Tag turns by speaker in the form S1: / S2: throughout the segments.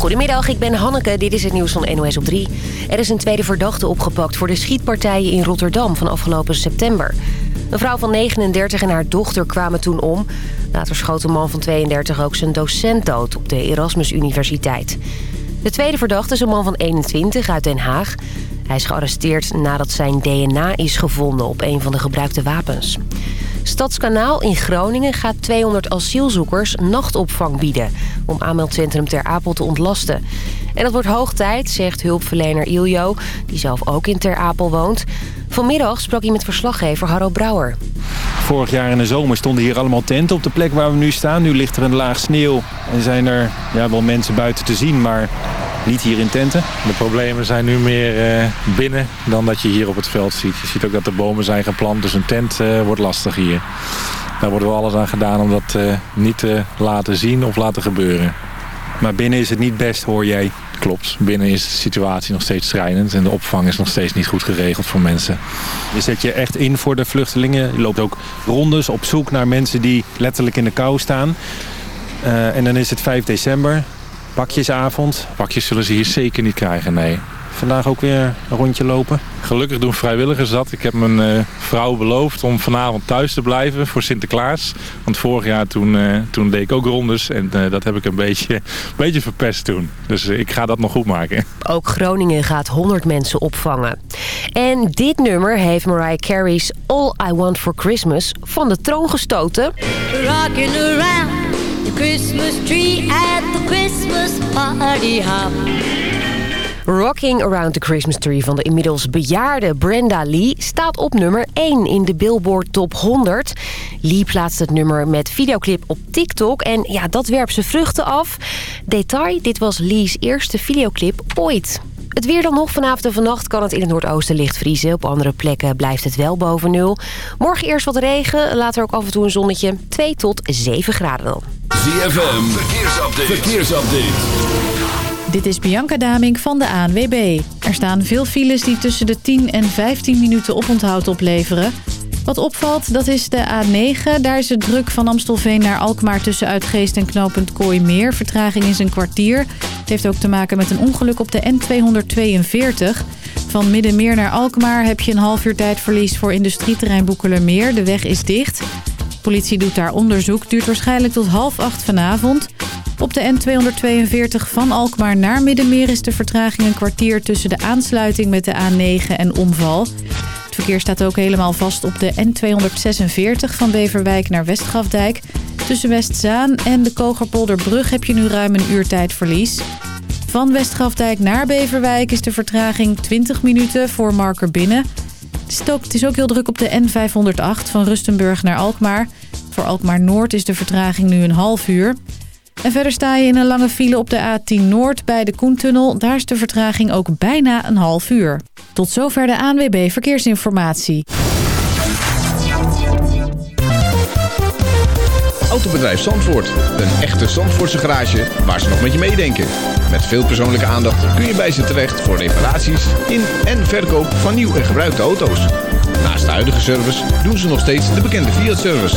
S1: Goedemiddag, ik ben Hanneke. Dit is het nieuws van NOS op 3. Er is een tweede verdachte opgepakt voor de schietpartijen in Rotterdam van afgelopen september. Een vrouw van 39 en haar dochter kwamen toen om. Later schoot een man van 32 ook zijn docent dood op de Erasmus Universiteit. De tweede verdachte is een man van 21 uit Den Haag. Hij is gearresteerd nadat zijn DNA is gevonden op een van de gebruikte wapens. Stadskanaal in Groningen gaat 200 asielzoekers nachtopvang bieden... om aanmeldcentrum Ter Apel te ontlasten. En dat wordt hoog tijd, zegt hulpverlener Iljo, die zelf ook in Ter Apel woont. Vanmiddag sprak hij met verslaggever Harro Brouwer.
S2: Vorig jaar in de zomer stonden hier allemaal tenten op de plek waar we nu staan. Nu ligt er een laag sneeuw en zijn er ja, wel mensen buiten te zien, maar niet hier in tenten.
S3: De problemen zijn nu meer uh, binnen dan dat je hier op het veld ziet. Je ziet ook dat de bomen zijn geplant, dus een tent uh, wordt lastig hier. Daar wordt wel alles aan gedaan om dat uh, niet te laten zien of laten gebeuren.
S2: Maar binnen is het niet best, hoor jij?
S3: Klopt. Binnen is de situatie nog steeds schrijnend en de opvang is nog steeds niet goed geregeld voor mensen.
S2: Je zet je echt in voor de vluchtelingen. Je loopt ook rondes op zoek naar mensen die letterlijk in de kou staan. En dan is het 5 december, pakjesavond.
S3: Pakjes zullen ze hier zeker niet krijgen, nee
S2: vandaag ook weer een rondje lopen?
S3: Gelukkig doen vrijwilligers dat. Ik heb mijn uh, vrouw beloofd om vanavond thuis te blijven voor Sinterklaas. Want vorig jaar toen, uh, toen deed ik ook rondes en uh, dat heb ik een beetje, een beetje verpest toen. Dus ik ga dat nog goed maken.
S1: Ook Groningen gaat 100 mensen opvangen. En dit nummer heeft Mariah Carey's All I Want For Christmas van de troon gestoten. Rocking around Christmas tree at the Christmas party hop. Rocking Around the Christmas Tree van de inmiddels bejaarde Brenda Lee... staat op nummer 1 in de Billboard Top 100. Lee plaatst het nummer met videoclip op TikTok en ja, dat werpt ze vruchten af. Detail, dit was Lee's eerste videoclip ooit. Het weer dan nog. Vanavond en vannacht kan het in het noordoosten licht vriezen. Op andere plekken blijft het wel boven nul. Morgen eerst wat regen, later ook af en toe een zonnetje. 2 tot 7 graden dan.
S4: ZFM, verkeersupdate. verkeersupdate.
S5: Dit is Bianca Daming van de ANWB. Er staan veel files die tussen de 10 en 15 minuten oponthoud opleveren. Wat opvalt, dat is de A9. Daar is het druk van Amstelveen naar Alkmaar tussen Uitgeest en knooppunt Kooimeer. Vertraging is een kwartier. Het heeft ook te maken met een ongeluk op de N242. Van Middenmeer naar Alkmaar heb je een half uur tijdverlies voor industrieterrein Boekelermeer. De weg is dicht. De politie doet daar onderzoek. Duurt waarschijnlijk tot half acht vanavond. Op de N242 van Alkmaar naar Middenmeer is de vertraging een kwartier tussen de aansluiting met de A9 en omval. Het verkeer staat ook helemaal vast op de N246 van Beverwijk naar Westgrafdijk. Tussen Westzaan en de Kogerpolderbrug heb je nu ruim een uur tijdverlies. Van Westgrafdijk naar Beverwijk is de vertraging 20 minuten voor Marker binnen. Het is, ook, het is ook heel druk op de N508 van Rustenburg naar Alkmaar. Voor Alkmaar Noord is de vertraging nu een half uur. En verder sta je in een lange file op de A10 Noord bij de Koentunnel. Daar is de vertraging ook bijna een half uur. Tot zover de ANWB Verkeersinformatie.
S6: Autobedrijf Zandvoort. Een echte Zandvoortse garage waar ze nog met je meedenken. Met veel persoonlijke aandacht kun je bij ze terecht voor reparaties in en verkoop van nieuw en gebruikte auto's. Naast de huidige service doen ze nog steeds de bekende Fiat-service.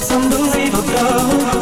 S7: it's unbelievable.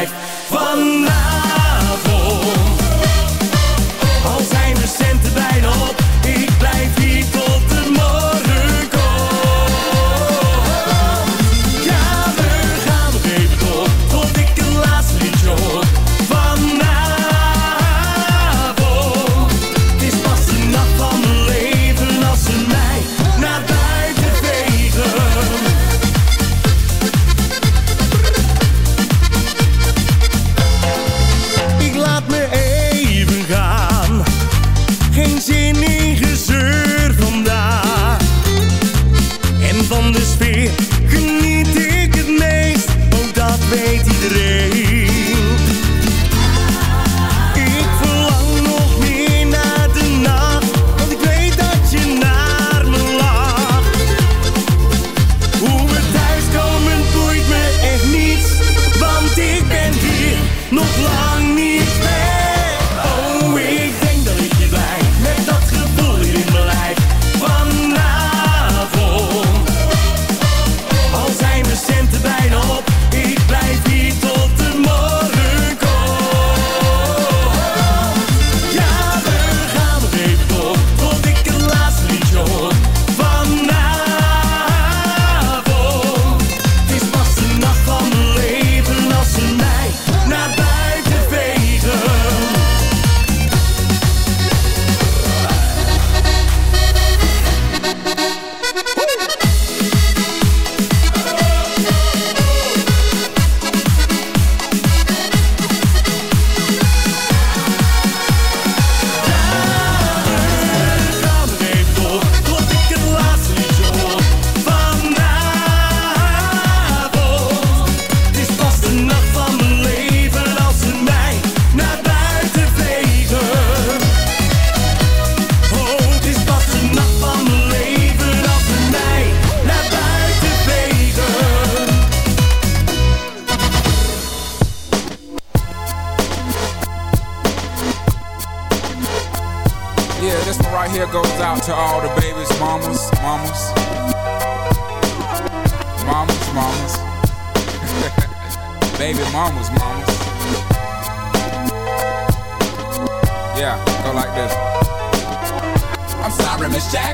S7: life.
S4: One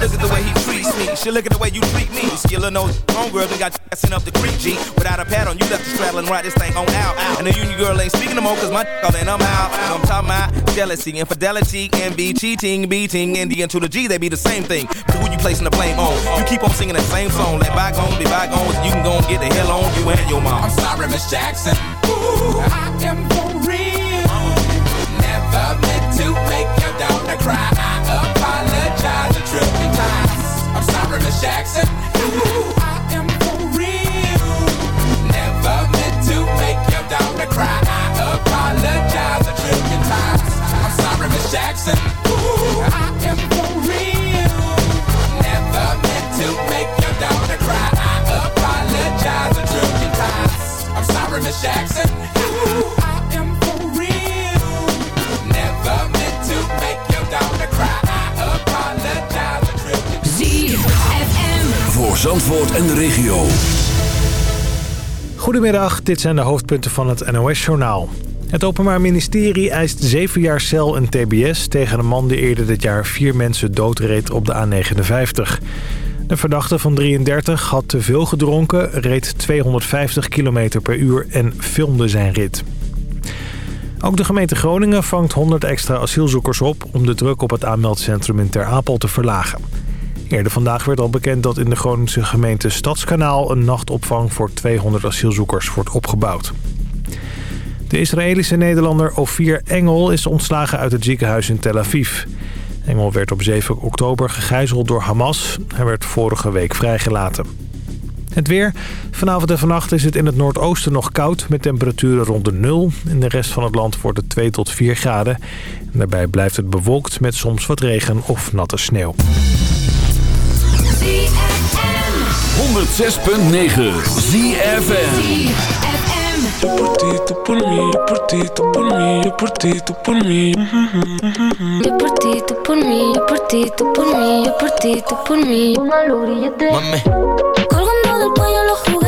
S7: Look at the way he treats me. She look at the way you treat me. Skillin' those homegirls and got sent up the creek, G. Without a pad on, you left the straddle and ride this thing on out. And the union girl ain't speaking no more, cause my all in, I'm out. I'm talking about jealousy, infidelity, envy, cheating, beating, and the to the G, they be the same thing. But who you placing the blame on? You keep on singing that same song. Let bygones be bygones, and you can go and get the hell on you and your mom.
S8: I'm sorry, Miss Jackson. Ooh, I am for real. To make your daughter cry. I apologize a trillion
S4: Zandvoort en de regio.
S9: Goedemiddag, dit zijn de hoofdpunten van het NOS-journaal. Het Openbaar Ministerie eist 7 jaar cel en tbs tegen een man die eerder dit jaar vier mensen doodreed op de A59. De verdachte van 33 had te veel gedronken, reed 250 km per uur en filmde zijn rit. Ook de gemeente Groningen vangt 100 extra asielzoekers op... om de druk op het aanmeldcentrum in Ter Apel te verlagen. Eerder vandaag werd al bekend dat in de Groningse gemeente Stadskanaal... een nachtopvang voor 200 asielzoekers wordt opgebouwd. De Israëlische Nederlander Ofir Engel is ontslagen uit het ziekenhuis in Tel Aviv. Engel werd op 7 oktober gegijzeld door Hamas. Hij werd vorige week vrijgelaten. Het weer. Vanavond en vannacht is het in het noordoosten nog koud... met temperaturen rond de nul. In de rest van het land wordt het 2 tot 4 graden. En daarbij blijft het bewolkt met soms wat regen of natte sneeuw.
S4: 106.9 ZFM.
S10: Yo por ti, tú por mí, yo por ti, tú por mí, yo por ti, tú por mí.
S11: Yo por ti, tú por mí, yo por ti, tú por mí, yo por ti, tú por mí. Póngalo grillete.
S7: Mami.
S11: Colgando del cuello los juguetes.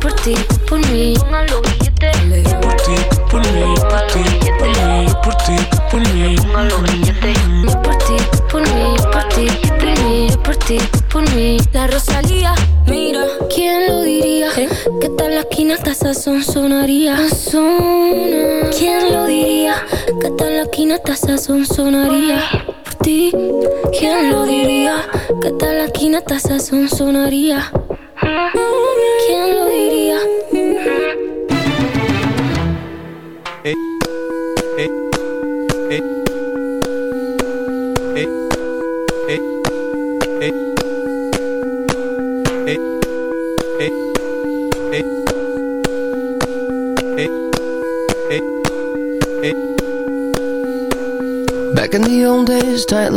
S11: por ti, por mí, yo por ti, por mí.
S10: Por ti, por mí, por ti, por mí, yo por ti, por mí.
S11: Por ti, por mí, por ti, por mí, yo por ti, tú por mí. La Rosalía, mira, ¿quién lo diría? Que tal la esquina hasta sazón sonaría. Sazona. ¿Quién lo diría? Que tal la esquina hasta sazón sonaría. Por ti, ¿quién lo diría? Que tal la esquina hasta sazón sonaría.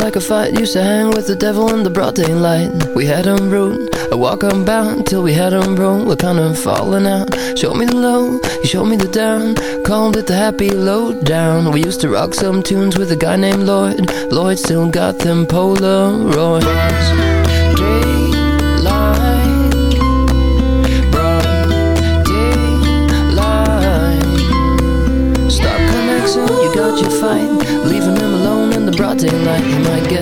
S12: Like a fight, used to hang with the devil in the broad daylight. We had 'em rude, I walk unbound till we had 'em broke. We're kind of falling out. Show me the low, you showed me the down. Called it the happy low down. We used to rock some tunes with a guy named Lloyd. Lloyd still got them Polaroids.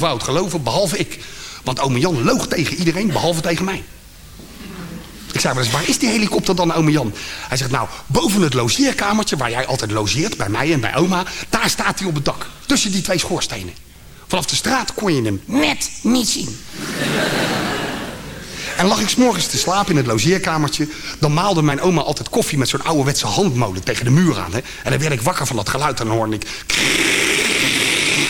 S13: Het geloven, behalve ik. Want oom Jan loog tegen iedereen, behalve tegen mij. Ik zei wel eens, waar is die helikopter dan, oom Jan? Hij zegt, nou, boven het logeerkamertje... waar jij altijd logeert, bij mij en bij oma... daar staat hij op het dak, tussen die twee schoorstenen. Vanaf de straat kon je hem net niet zien. En lag ik s'morgens te slapen in het logeerkamertje... dan maalde mijn oma altijd koffie met zo'n ouderwetse handmolen tegen de muur aan. Hè? En dan werd ik wakker van dat geluid en dan hoorde ik...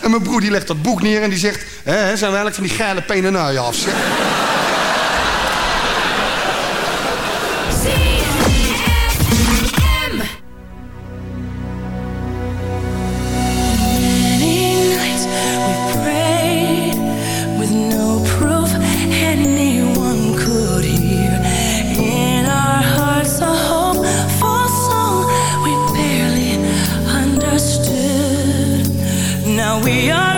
S13: En mijn broer die legt dat boek neer en die zegt... Zijn we eigenlijk van die geile penenuien af.
S8: We are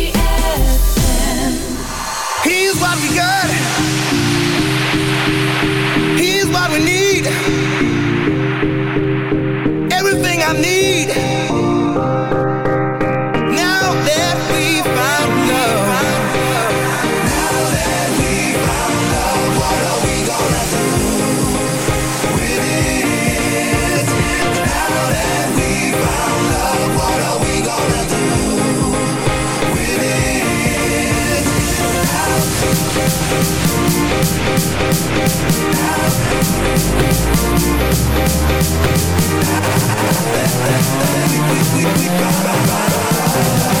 S14: We, we, we, we, we,